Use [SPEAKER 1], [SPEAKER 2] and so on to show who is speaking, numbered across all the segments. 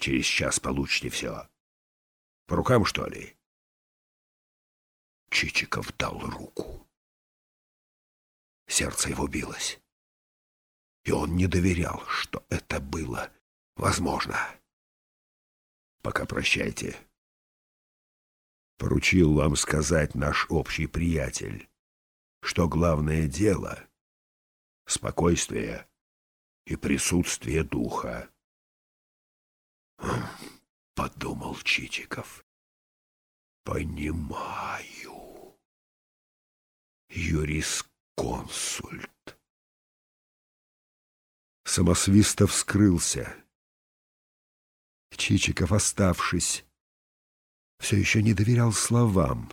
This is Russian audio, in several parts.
[SPEAKER 1] Через час получите все. По рукам, что ли? Чичиков дал руку. Сердце его билось. И он не доверял, что это было возможно. Пока прощайте. Поручил вам сказать наш общий приятель, что главное дело — спокойствие и присутствие духа. Подумал Чичиков. Понимаю. Юрисконсульт. Самосвистов скрылся. Чичиков, оставшись, все еще не доверял словам.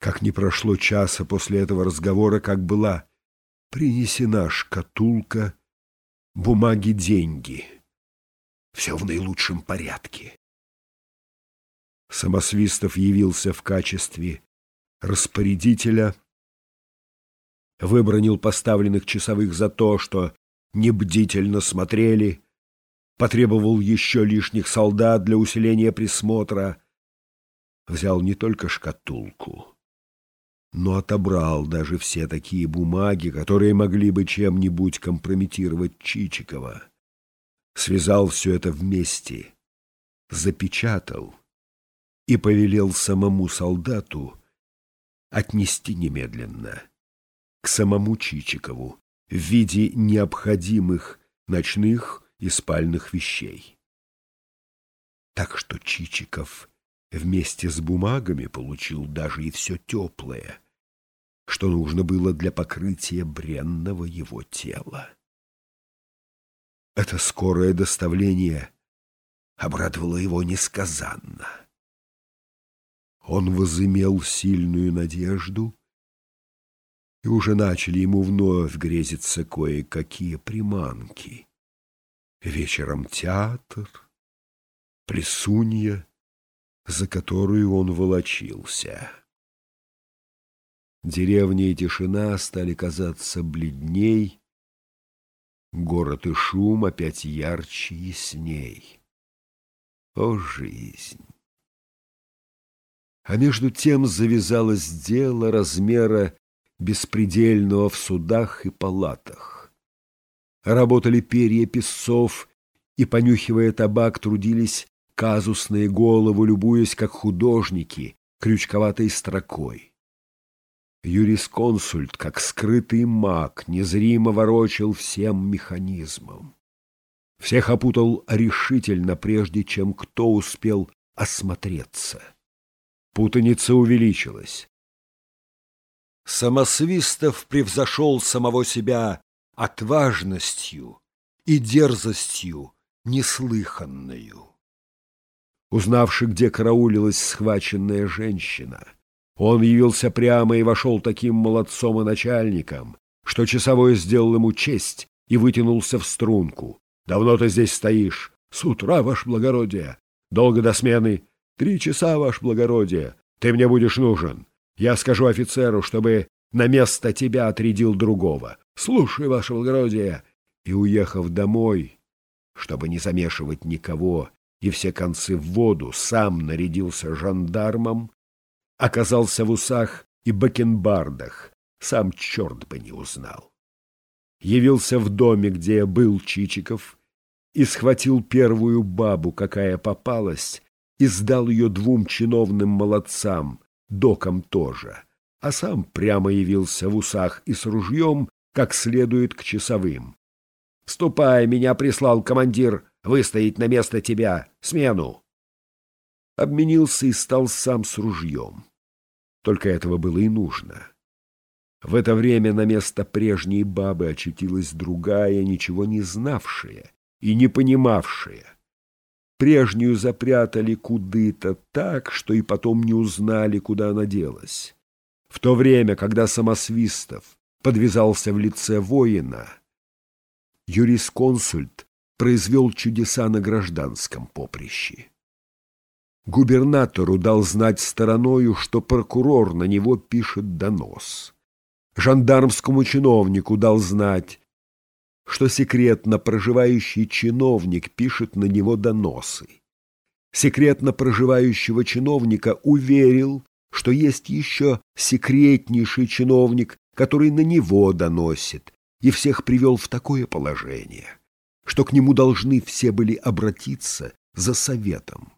[SPEAKER 1] Как не прошло часа после этого разговора, как была принесена шкатулка, бумаги, деньги. Все в наилучшем порядке. Самосвистов явился в качестве распорядителя, выбронил поставленных часовых за то, что небдительно смотрели, потребовал еще лишних солдат для усиления присмотра, взял не только шкатулку, но отобрал даже все такие бумаги, которые могли бы чем-нибудь компрометировать Чичикова. Связал все это вместе, запечатал и повелел самому солдату отнести немедленно к самому Чичикову в виде необходимых ночных и спальных вещей. Так что Чичиков вместе с бумагами получил даже и все теплое, что нужно было для покрытия бренного его тела. Это скорое доставление обрадовало его несказанно. Он возымел сильную надежду, и уже начали ему вновь грезиться кое-какие приманки. Вечером театр, плесунья, за которую он волочился. Деревня и тишина стали казаться бледней, город и шум опять ярче и ясней. О, жизнь! А между тем завязалось дело размера беспредельного в судах и палатах. Работали перья песцов и, понюхивая табак, трудились казусные головы, любуясь, как художники, крючковатой строкой. Юрисконсульт, как скрытый маг, незримо ворочил всем механизмом. Всех опутал решительно, прежде чем кто успел осмотреться. Путаница увеличилась. Самосвистов превзошел самого себя отважностью и дерзостью неслыханную. Узнавши, где караулилась схваченная женщина, он явился прямо и вошел таким молодцом и начальником, что часовой сделал ему честь и вытянулся в струнку. «Давно ты здесь стоишь? С утра, ваше благородие! Долго до смены? Три часа, ваше благородие! Ты мне будешь нужен! Я скажу офицеру, чтобы на место тебя отрядил другого. Слушай, ваше благородие!» И, уехав домой, чтобы не замешивать никого и все концы в воду, сам нарядился жандармом, оказался в усах и бакенбардах, сам черт бы не узнал. Явился в доме, где был Чичиков, и схватил первую бабу, какая попалась, и сдал ее двум чиновным молодцам, доком тоже, а сам прямо явился в усах и с ружьем, как следует к часовым. «Ступай, меня прислал командир выстоять на место тебя, смену!» Обменился и стал сам с ружьем. Только этого было и нужно. В это время на место прежней бабы очутилась другая, ничего не знавшая и не понимавшая. Прежнюю запрятали куды-то так, что и потом не узнали, куда она делась. В то время, когда Самосвистов подвязался в лице воина, юрисконсульт произвел чудеса на гражданском поприще. Губернатору дал знать стороною, что прокурор на него пишет донос. Жандармскому чиновнику дал знать, что секретно проживающий чиновник пишет на него доносы. Секретно проживающего чиновника уверил, что есть еще секретнейший чиновник, который на него доносит, и всех привел в такое положение, что к нему должны все были обратиться за советом.